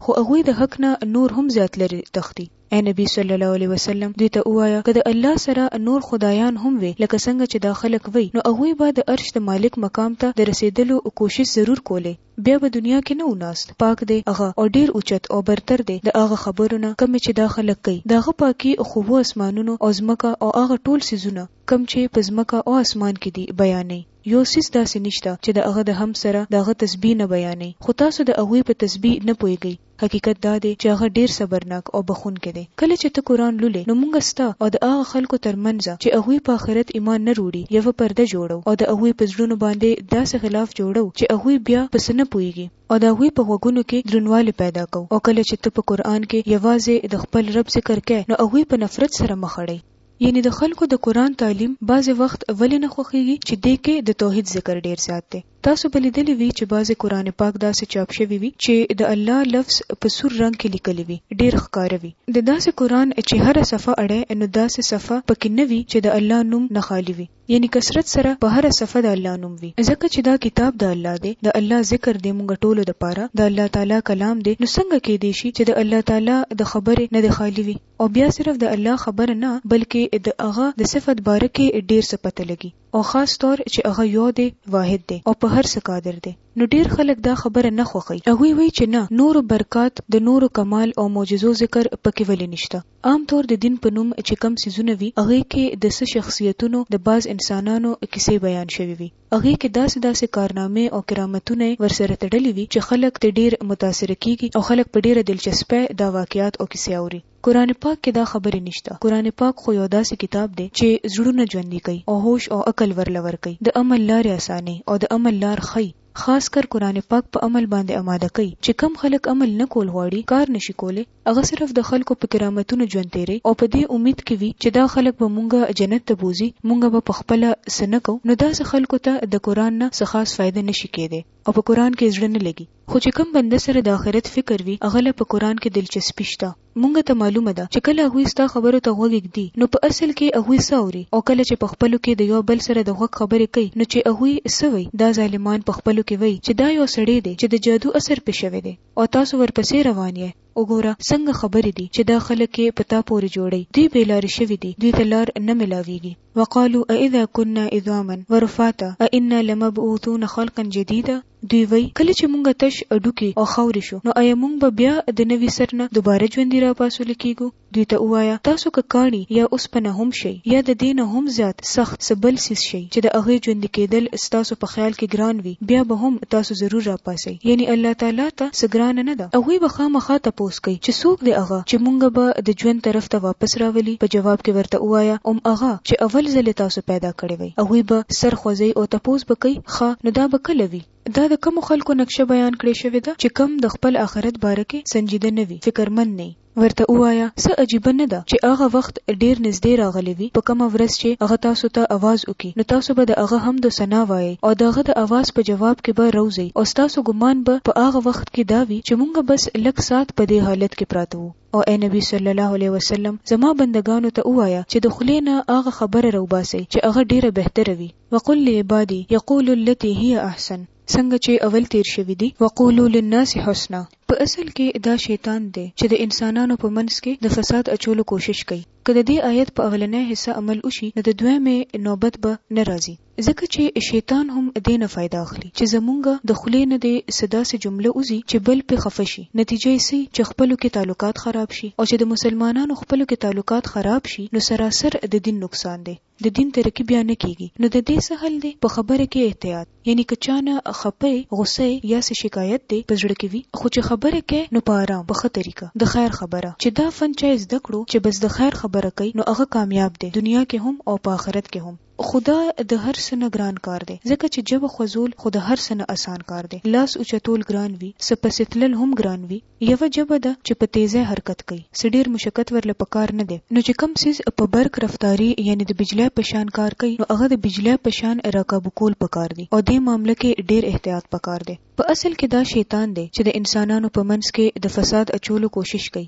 خو هغوی د حق نه نور هم زیات لرې تښتي. اې نبي صلی الله علیه وسلم دوی ته ووایه که د الله سره نور خدایان هم وی لکه څنګه چې دا خلک وی نو هغوی به د عرش د مالک مقام ته د رسیدلو کوشش ضرور کولی بیا به دنیا کې نه وو ناست پاک دی هغه او ډیر اوچت او برتر دی د هغه خبرو نه کومې چې دا خلک کوي د هغه پاکي خو وو اسمانونو او ځمکه او هغه ټول څیزونه کوم چې په ځمکه او اسمان کې دي بیانوي. يو څيز داسې نشته چې د هغه د حمد سره د هغه تسبيح نه بيانوي، خو تاسو د هغوی په تسبيح نه پوهېږئ، حقيقت دا دی چې هغه ډېر صبرناک او بخښونکی دی. کله چې ته قرآن لولې نو موږ ستا او د هغه خلکو تر منځ چې هغوی په آخرت ايمان نه روړي يوه پرده جوړو او د هغوی په زړونو باندې داسې غلاف جوړو چې هغوی بيا په څه نه پوهېږي او د هغوی په غوږونو کې دروندوالی پيدا کوو او کله چې ته په قرآن کې يوازې د خپل رب ذکر کوې نو هغوی په نفرت سره مخ اړوي. یعنی د خلکو د قرآن تعلیم بعضې وخت ولې نه خوښیږي چې دې کې د توحید ذکر ډیر زیات دی تاسو به لیدلي وي چې بعضې قرآن پاک داسې چاپ شوي وي چې د الله لفظ په سور رنګ کې لیکلي وي ډیر ښکاره وي د داسې قرآن چې هره صفحه اړئ نو داسې صفحه په کې نه وي چې د الله نوم نه خالي وي. یعنی کثرت سره په هره صفحه د الله نوم وی ځکه چی دا کتاب د الله دی د الله ذکر دی مونږ ټولو د پاره د الله تعالی کلام دی نو څنګه کیدی شی چی د الله تعالی د خبری نه د خالی وی او بیا صرف د الله خبره نه بلکه د هغه د صفت باره کی ډیر څه پته لګی او خاص طور چې هغه یو دی واحد دی او په هر څه قادر دی نو ډیر خلک دا خبره نه خوخی هغه وی چې نه نور برکات د نور کمال او معجزو ذکر پکې ولې نشته عام طور د دین په نوم چې کوم څیزونه وي هغې کې د څه شخصیتونو د بعض انسانانو کیسې بیان شوې وي هغې کې داسې داسې کارنامې او کرامتونه یې ورسره تړلي وي چې خلک ترې ډیر متاثره کیږي او خلک په ډیره دلچسپۍ دا واقعات او کیسې اوري. قرآن پاک کې دا خبرې نشته، قرآن پاک خو یو داسې کتاب دی چې زړونه ژوندي کوي او هوش او عقل ورله ورکوي، د عمل لارې اسانوي او د عمل لار ښيي، خاص کر قرآن پاک په عمل باندې اماده کوي چې کوم خلک عمل نه کول غواړي، کار نه شي کولی، هغه صرف د خلکو په کرامتونو ژوند تېروي او په دې امید کې وي چې دا خلک به مونږ جنت ته بوځي، مونږ به په خپله څه نه کوو، نو داسې خلکو ته د قرآن نه څه خاص فائده نه شي کېدی او په قرآن کې یې زړه نه لګي، خو چې کوم بنده سره د آخرت فکر وي هغه له په قرآن کې دلچسپي شته. مونږ ته معلومه ده چې کله هغوی ستا خبرو ته غوږ ږدي نو په اصل کې هغوی څه اوري او کله چې په خپلو کې د یو بل سره د غوږ خبرې کوي نو چې هغوی څه وایي دا ظالمان په خپلو کې وایي چې دا یو سړی دی چې د جادو اثر پرې شوی دی او تاسو ورپسې روان یئ وګوره څنګه خبرې دي چې دا خلک یې په تا پورې جوړي دوی بې لارې شوي دي دوی ته لار نه ملاویږي وقالو اذا كنا عظاما ورفاتا ائنا لمبعوثون خلقا جديدا دوی وایي، کله چې موږ تش هډوکي او خاورې شو، نو ایا موږ به بیا د نوي سر نه دوباره ژوندي راپاسول کېږو؟ دوی ته ووایه، تاسو که کاڼي یا اوسپنه هم شئ، یا د دې نه هم زیات سخت څه بل څیز شئ، چې د هغې ژوندي کېدل ستاسو په خیال کې ګران وي، بیا به هم تاسو ضرور راپاڅئ. یعنې الله تعالی ته څه ګرانه نه ده. هغوی به خامخا تپوس کوي، چې څوک دی هغه چې موږ به د ژوند طرف ته واپس راولي؟ په جواب کې ورته ووایه، هم هغه چې اول ځل یې تاسو پیدا کړي وئ. هغوی به سر خوځوي او تپوس به کوي. ښه نو دا به کله وي؟ دا د کومو خلکو نقشه بیان کړې شوې ده چې کوم د خپل آخرت باره کې سنجیده نه وي، فکرمند نه يي. ورته ووایه، څه عجیبه نه ده چې هغه وخت ډېر نزدې راغلی وي په کومه ورځ چې هغه تاسو ته اواز وکړي نو تاسو به د هغه حمد و ثنا وایئ او د هغه د اواز په جواب کې به روزئ او ستاسو ګمان به په هغه وخت کې دا وي چې مونږ بس لږ ساعت په دې حالت کې پراته وو. او اے نبی صلی الله علیه وسلم زما بندگانو ته وایا چې د خلی نه هغه خبره روباسي چې هغه ډیره بهتره وي وقل لعبادی یقول التي هي احسن څنګه چې اول تیر شوی دی وقولو للناس حسنا په اصل کې دا شیطان دی چې د انسانانو په منځ کې د فساد اچولو کوشش کوي کله دې آیت په اولنې حصہ عمل وشي نو د دویمه نوبت به ناراضي ځکه چې شیطان هم دې نه فایده اخلي چې زمونږ د خولې نه دې څه داسې جمله وځي چې بل پرې خفه شي نتیجه یې څه چې خپلو کې تعلقات خراب شي او چې د مسلمانانو خپلو کې تعلقات خراب شي نو سراسر د دین نقصان دی د دین ترقي بیا نه کیږي نو د دې څه حل دی په خبره کې احتیاط یعنی که چا نه خپه یې غصه یې یا څه شکایت دې په زړه کې وي خو چې خبره کوې نو په ارام په ښه طریقه د خیر خبره چې دا فن چا زده کړو چې بس د خیر خبره کوي نو هغه کامیاب دی دنیا کې هم او په آخرت کې هم. خو دا د هر څه نه ګران کار دی، ځکه چې ژبه خوځول خو د هر څه نه اسان کار دی، لاس اوچتول ګران وي، څه پسې تلل هم ګران وي، یوه ژبه ده چې په تېزۍ حرکت کوي، څه ډېر مشقت ورله په کار نه دی، نو چې کوم څیز په برق رفتاري یعنې د بجلۍ په شان کار کوي، نو هغه د بجلۍ په شان راکابو کول په کار دي او دې معامله کې ډېر احتیاط په کار دی. په اصل کې دا شیطان دی چې د انسانانو په منځ کې د فساد اچولو کوشش کوي،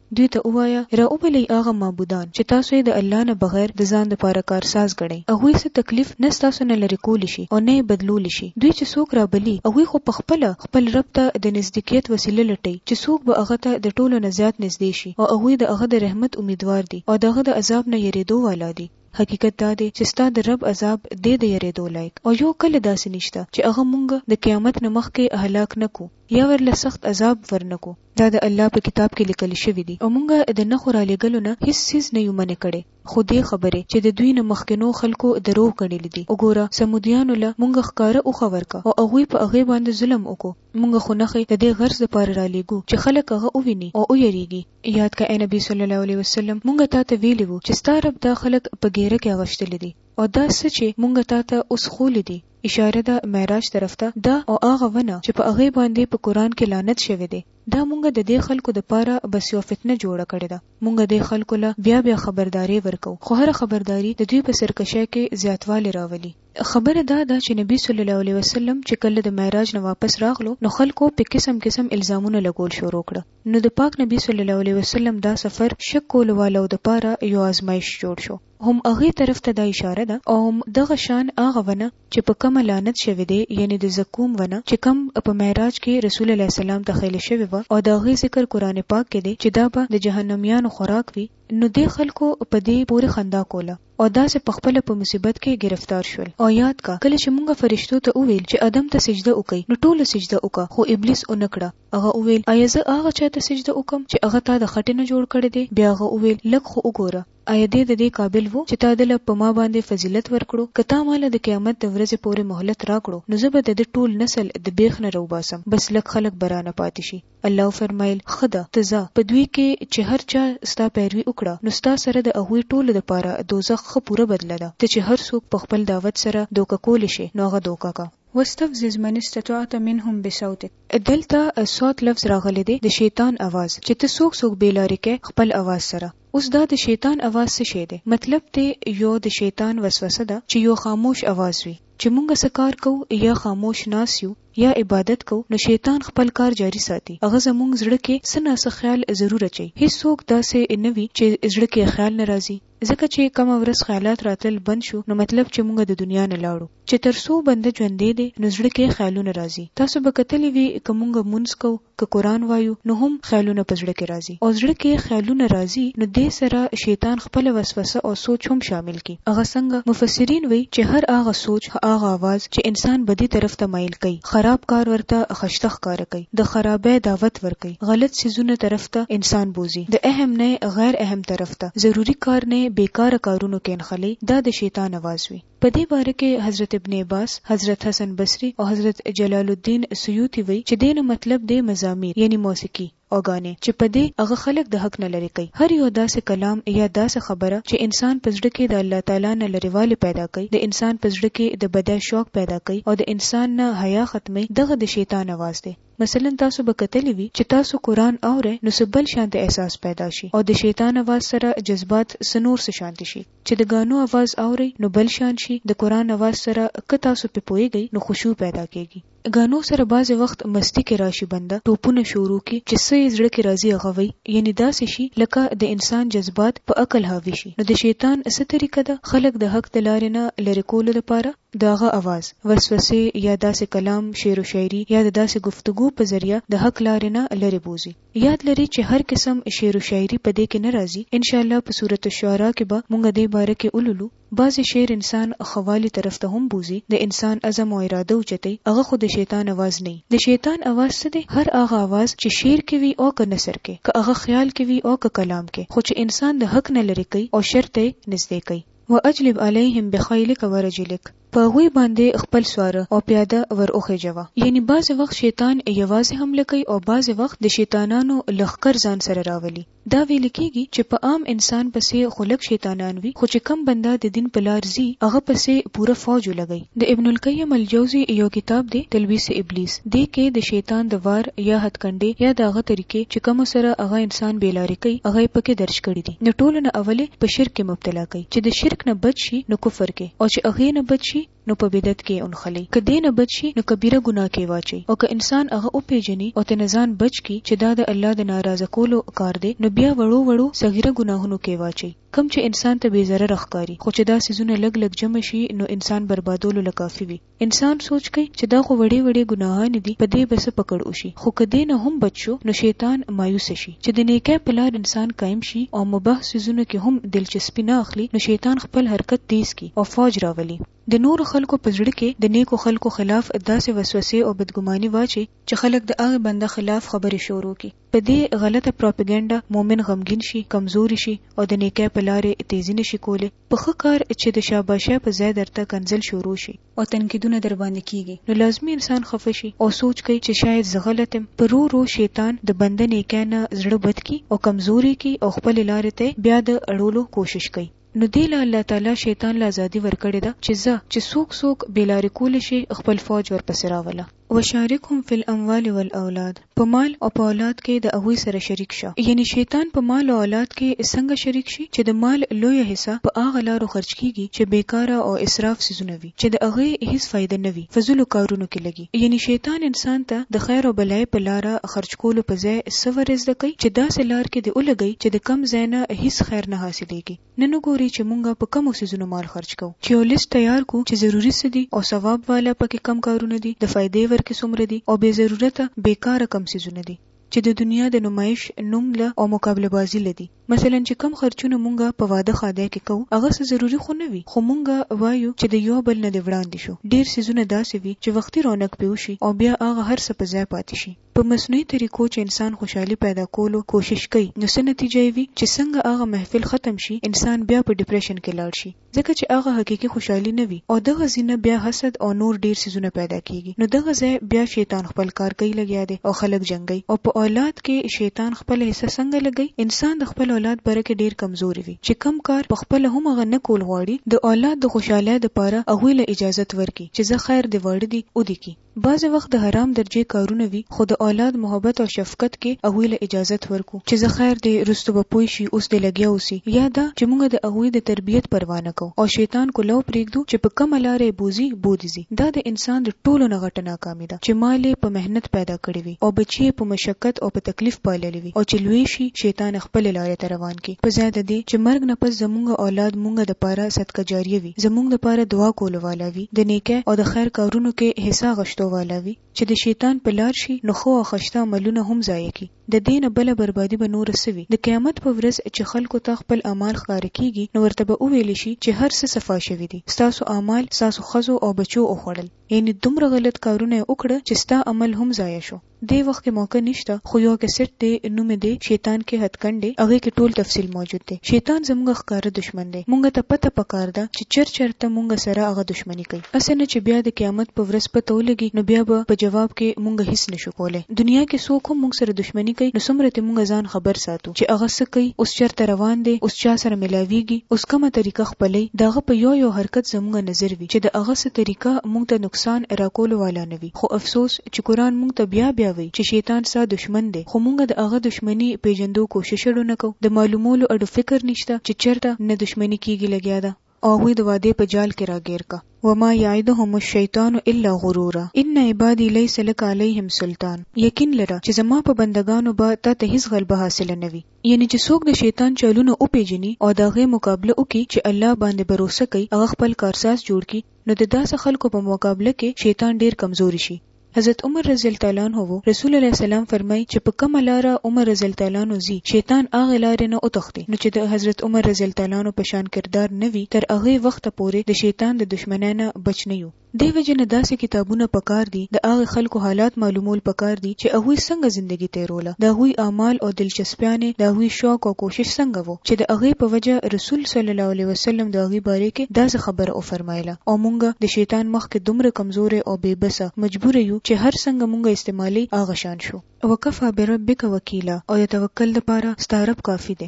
دوی ته ووایه، را وبلئ هغه معبودان چې تاسو یې د الله نه بغیر د ځان دپاره کارساز ګڼئ، هغوی څه تکلیف نه ستاسو نه لرې کولی شي او نه یې بدلولی شي. دوی چې څوک رابلي، هغوی خو په خپله خپل رب ته د نزدیکیت وسیله لټوي، چې څوک به هغه ته د ټولو نه زیات نزدې شي او هغوی د هغه د رحمت امیدوار دي او د هغه د عذاب نه یریدو والا دي. حقیقت دا دی چې ستا د رب عذاب دی د یریدو لایق او یو کله داسې نشته چې هغه مونږ د قیامت نه مخکې هلاک نه کړو یا ورله سخت عذاب ورنه کړو. دا د الله په کتاب کې لیکل شوي دي او مونږ د نښو رالېږلو نه هیڅ څیز نه یو منع کړی خو دې خبرې چې د دوی نه مخکنو خلکو دروغ ګڼلي دي، وګوره ثمودیانو له مونږ ښکاره اوښه ورکړه او هغوی په هغې باندې ظلم وکړو، مونږ خو نښې د دې غرض لپاره رالېږو چې خلک هغه وویني او ویریږي. یاد کړه ای نبي صلی الله علیه وسلم مونږ تاته ویلي وو چې ستا رب دا خلک په ږیره کې اغشتلي دي او دا څه چې مونږ تاته اوس ښولي دي، اشاره ده معراج طرف ته، دا او هغه ونه چې په هغې باندې په قرآن کې لعنت شوی دی، دا مونږ د دې خلکو د پاره بس یوه فتنه جوړه کړې ده، مونږ دې خلکو له بیا بیا خبرداری ورکوو، خو هره خبرداری د دوی په سرکشی کې زیاتوالی راولي. خبره دا ده چې نبی صلی الله علیه وسلم چې کله د معراج نه واپس راغلو نو خلکو پې قسم قسم الزامونه لګول شروع کړه، نو د پاک نبی صلی الله علیه وسلم دا سفر شک کولو والو د پاره یو آزمایش جوړ شو، هم هغې طرف ته دا اشاره ده او هم دغه شان هغه ونه چې په کومه لعنت شوی دی یعنې د زقوم ونه چې کوم په معراج کې رسول علیه السلام ته ښیل شوی وه او د هغې ذکر قرآن پاک کې دی چې دا به د جهنمیانو خوراک وي نو دې خلکو په دې پورې خندا کوله او داسې په خپله په مصیبت کې ګرفتار شول او یاد کا کله چې مونږ فرشتو ته وویل چې ادم ته سجده وکړئ نو ټولو سجده وکړه خو ابلیس ونه کړه هغه وویل ایا زه هغه چا ته سجده وکم چې هغه تا د خټې نه جوړ کړی دی بیا هغه وویل لږ خو وګوره ایا دی د دې قابل وو چې تا دله په ما باندې فضیلت ورکړو؟ که تا ماله د قیامت د ورځې پورې مهلت راکړو نو زه به دده ټول نسل د بیخ نه راوباسم بس لږ خلک به رانه پاتې شي. الله وفرمایل، ښه ده، ته ځه، په دوی کې چې هر چا ستا پیروي وکړه نو ستا سره د هغوی ټولو لپاره دوزخ ښه پوره بدله ده، ته چې هر څوک په خپل دعوت سره دوکه کولی شې نو هغه دوکه که. واستفزز من استطعت منهم بصوتک. دلته صوت لفظ راغلی دی د شیطان اواز چې ته څوک څوک بې لارې کړې خپل اواز سره. اوس دا د شیطان اواز څه شی دی مطلب دی یو د شیطان وسوسه ده چې یو خاموش اواز وي چې مونږ څه کار کو یا خاموش ناس یو یا عبادت کو نو شیطان خپل کار جاری ساتي هغه زمونږ زړه کې څه ناڅه خیال ضرور اچي هیڅوک داسې نه وي چې زړه کې خیال نه راځي ځکه چې کم ورځ خیالات راتلل بند شو نو مطلب چې مونږ د دنیا نه لاړو چې تر څو بنده ژوندې دی نو زړه کې خیالونه راځي تاسو به کتلی وي که مونږ مونږ کو که قرآن وایو نو هم خیالونه په زړه کې راځي او زړه کې خیالونه راځي نو دې سره شیطان خپله وسوسه او سوچ هم شامل کړي هغه څنګه؟ مفسرین وایي چې هر هغه سوچ هغه اواز چې انسان بدي طرف ته مایل کوي خراب کار ورته خشته ښکاره کوي د خرابۍ دعوت ورکوي غلط څیزونه طرف ته انسان بوځي د اهم نه غیر اهم طرف ته ضروري کار نه بیکاره کارونو کېنښلي دا د شیطان اواز وي. په دې باره کې حضرت ابن عباس، حضرت حسن بصري او حضرت جلال الدين سيوطي وایي چې دې نه مطلب دی مزامير يعنې موسيقي او ګانې چې په دې هغه خلک د حق نه لرې کوي. هر يو داسې کلام يا داسې خبره چې انسان په زړه کې د الله تعالی نه لرې والی پيدا کوي، د انسان په زړه کې د بدۍ شوق پيدا کوي او د انسان نه حيا ختموي دغه د شيطان اواز دی. مثلاً تاسو به کتلي وي چې تاسو قرآن اورئ نو څه بل شانتې احساس پيدا شي او د شيطان اواز سره جذبات څه نور څه شانتې شي. چې د ګانو اواز اورئ نو بل شان شي، د قرآن اواز سره که تاسو پرې پوهېږئ نو خشوع پیدا کېږي. ګانو سره بعضې وخت مستي کې راشي بنده ټوپونه شروع کړي چې څه یې زړه کې راځي هغه وایي، یعنې داسې شي لکه د انسان جذبات په عقل حاوي شي، نو د شیطان څه طریقه ده خلک د حق د لارې نه لرې کولو لپاره؟ د هغه اواز، وسوسې یا داسې کلام، شعر و شاعري یا د داسې ګفتګو په ذریعه د حق لارې نه لرې بوځي. یاد لرې چې هر قسم شعر و شاعري په دې کې نه راځي، ان شاء الله په سورة الشعراء کې به مونږ دې باره کې ولولو، بعضې شعر انسان ښه والي طرف ته هم بوځي، د انسان عزم او اراده اوچتوي، هغه خو د شیطان اواز نه وي، د شیطان اواز څه دی؟ هر هغه اواز چې شعر کې وي او که نثر کې، که هغه خیال کې وي او که کلام کې، خو چې انسان د حق نه لرې کوي او شر ته یې نزدې کوي. واجلب علیهم بخیلک ورجلک. په هغوی باندې خپل سواره او پياده ور وخېژوه. يعنې بعضې وخت شيطان يوازې حمله کوي او بعضې وخت د شيطانانو لښکر ځان سره راولي. دا ويل کېږي چې په عام انسان پسې خو لږ شيطانان وي خو چې کوم بنده د دين په لار ځي هغه پسې پوره فوج ولګوي. د ابن القيم الجوزي يو کتاب دی تلبيس ابليس، دې کې د شيطان د وار يا هتکنډې يا د هغه طريقې چې کومو سره هغه انسان بې لارې کوي هغه يې پکې درج کړي دي. د ټولو نه اول يې په شرک کې مبتلا کوي. چې د شرک نه بچ شي نو کفر کې. او چې هغې نه بچ شي نو په بدعت کې یې ونښلي، که دې نه بچ شي نو کبیره ګناه کې یې واچوي او که انسان هغه وپېژني او ترنه ځان بچ کړي چې دا د الله د ناراضه کولو کار دی نو بیا وړو وړو صغیره ګناهونو کې یې واچوي کوم چې انسان ته بې ضرره ښکاري خو چې دا څیزونه لږ لږ جمع شي نو انسان بربادولو له کافي وي. انسان سوچ کوي چې دا خو وړې وړې ګناهانې دي په دې به څه پکړ وشي خو که دې نه هم بچ شو نو شیطان مایوسه شي چې د نیکۍ په لار انسان قایم شي او مباح څیزونو کې هم دلچسپي نه اخلي نو شیطان خپل حرکت تیز کړي او فوج راولي. د نورو خلکو په زړه کې د نیکو خلکو خلاف داسې وسوسې او بدګماني واچوي چې خلک د هغه بنده خلاف خبرې شروع کړي. په دې غلطه پروپیګنډه مؤمن غمګین شي، کمزوري شي او د نیکۍ په لار یې تیزي نه شي کولی. په ښه کار چې د شاباشۍ په ځای درته کنځل شروع شي او تنقیدونه درباندې کیږي نو لازمي انسان خفه شي او سوچ کوي چې شاید زه غلط یم په رو رو شیطان د بنده نیکۍ نه زړه بد کړي او کمزوری کړي او خپلې لارې ته یې بیا د اړولو کوشش کوي نو دې له الله تعالی شیطان له ازادي ورکړې ده چې ځه چې څوک څوک بې لارې کولی شې خپل فوج ورپسې راوله. وشارکهم فی الاموال والاولاد، په مال او په اولاد کې د هغوی سره شریک شه، یعنې شیطان په مال او اولاد کې څنګه شریک شي چې د مال لویه حصه په هغه لارو خرچ کیږي چې بیکاره او اسراف څیزونه وي چې د هغې هیڅ فایده نه وي فضولو کارونو کې لګي یعنې شیطان انسان ته د خیر او بلای په لاره خرچ کولو په ځای څه ور زده کوي چې داسې لار کې دې ولګوي چې د کوم ځای نه هیڅ خیر نه حاصلیږي. نه نه ګوري چې مونږ په کومو څیزونو مال خرچ کوو چې یو لیست تیار کړو چې ضروري څه دي او ثواب والا پکې کوم کارونه دي د فایدې ورکې څومره دي او بې ضرورته بې کاره کوم څیزونه دي چې د دنیا د نمایش، نوم، له او مقابله بازي له دي مثلا چې کوم خرچونه مونږ په واده ښادۍ کې کوو هغه څه ضروري خو نه وي خو مونږ وایو چې د یو بل نه دې وړاندې شو ډیر څیزونه داسې وي چې وختي رونق پرې وشي او بیا هغه هر څه په ځای پاتې شي. په مصنوعي طریقو چې انسان خوشحالي پیدا کولو کوشش کوي نو څه نتیجه یې وي چې څنګه هغه محفل ختم شي انسان بیا په ډپریشن کې لاړ شي ځکه چې هغه حقیقي خوشحالي نه وي او دغه ځي نه بیا حسد او نور ډیر څیزونه پیدا کیږي نو دغه ځای بیا شیطان خپل کار کوي لګیا دی او خلک جنګوي او په اولاد کې شیطان خپله حصه څنګه لګوي انسان د خپل اولاد باره کې ډیر کمزوری وي چې کوم کار په خپله هم هغه نه کول غواړي د اولاد د خوشحالۍ لپاره هغوی له اجازت ورکړي چې ځه خیر دې واړه دي ودې کړي. بعضې وخت د حرام درجې کارونه وي خو د اولاد محبت او شفقت کې هغوی له اجازت ورکو چې ځه خیر دی وروسته به پوه شي اوس دې لګیا اوسي یا دا چې موږ د هغوی د تربیت پروا نه کوو او شیطان کولو پرېږدو چې په کومه لاره یې بوځي بو دې ځي دا د انسان د ټولو نه غټه ناکامي ده چې مال یې په محنت پیدا کړی وي او بچي یې په مشقت او په تکلیف پاللي وي او چې لوی شي شیطان خپلې لارې ته روان جنت کې په ځای د دې چې مرګ نه پس زمونږ اولاد مونږ د پاره صدقه جاریه وي، زمونږ د پاره دعا کولو والا وي، د نیکۍ او د خیر کارونو کې حصه غشتو والا وي، چې د شیطان په لار شي نو ښه او خشته عملونه هم ضایع کړي، د دې نه بله بربادي به نوره څه وي؟ د قیامت په ورځ چې خلکو ته خپل اعمال ښکاره کیږي نو ورته به وویل شي چې هر څه صفا شوي دي، ستاسو اعمال ستاسو ښځو او بچو وخوړل، یعنی دومره غلط کارونه یې وکړه چې ستا عمل هم ضایع شو. دې وخت کې موقع نشته خو یو کیسټ دی نوم یې دی شیطان کې هتکند دی هغې کې ټول تفصیل موجود دی شیطان زموږ ښکاره دښمن دی موږ ته پته پکار ده چې چر چرته موږ سره هغه دښمني کوي هسې نه چې بیا د قیامت په ورځ پته ولګي نو بیا به په جواب کې موږ هیڅ نشو کولای دنیا کې څوک هم موږ سره دښمني کوي نو څومره ترې موږ ځان خبر ساتو چې هغه څه کوي اوس چرته روان دی اوس چا سره ملاویږي اوس کومه طریقه خپلوي د هغه په یو یو حرکت زموږ نظر وي چې د هغه څه طریقه موږ ته نقصان راکولو والا نه وي. خو افسوس چې قرآن مونږ ته بيا بيا وي چې شيطان ستا دښمن دی خو مونږ د هغه دښمني پيژندو کوششړو نه کوو د معلومولو اډو فکر نشته چې چرته نه دښمني کيږي لګيا ده او هغوی د وعدې په جال کې راګير کا. وما يعدهم الشيطان الا غرورا ان عبادي ليس لک عليهم سلطان يقين لره چې زما په بندګانو به تا ته هيڅ غلبه حاصله نه وي يعني چې څوک د شيطان چالونه وپيژني او د هغې مقابله وکړي چې الله باندې بروسه کوي هغه خپل کارساز جوړ کړي نو د داسې خلکو په مقابله کې شیطان ډیر کمزوري شي. حضرت عمر رضی الله تعالی عنه وو، رسول علیه السلام فرمایي چې په کومه لاره عمر رضی الله تعالی عنه ځي شیطان هغې لارې نه وتښتي، نو چې د حضرت عمر رضی الله تعالی عنه په شان کردار نه وي تر هغې وخته پورې د شیطان د دښمنۍ نه بچ نه یو. دې وجې نه داسې کتابونه پکار دي، د هغې خلکو حالات معلومول پکار دي چې هغوی څنګه زندګي تیروله، د هغوی اعمال او دلچسپیانې، د هغوی شوق او کوشش څنګه و. چې د هغې په وجه رسول صلی الله علیه وسلم د هغې باره کې داسې خبره وفرمایله او مونږ د شیطان مخکې دومره کمزوری او بې بسه، مجبوره، یو چې هر څنګه مونږ استعمالوي هغه شان شو. وکفی بربک وکیلا او د توکل دپاره ستا رب کافي دی.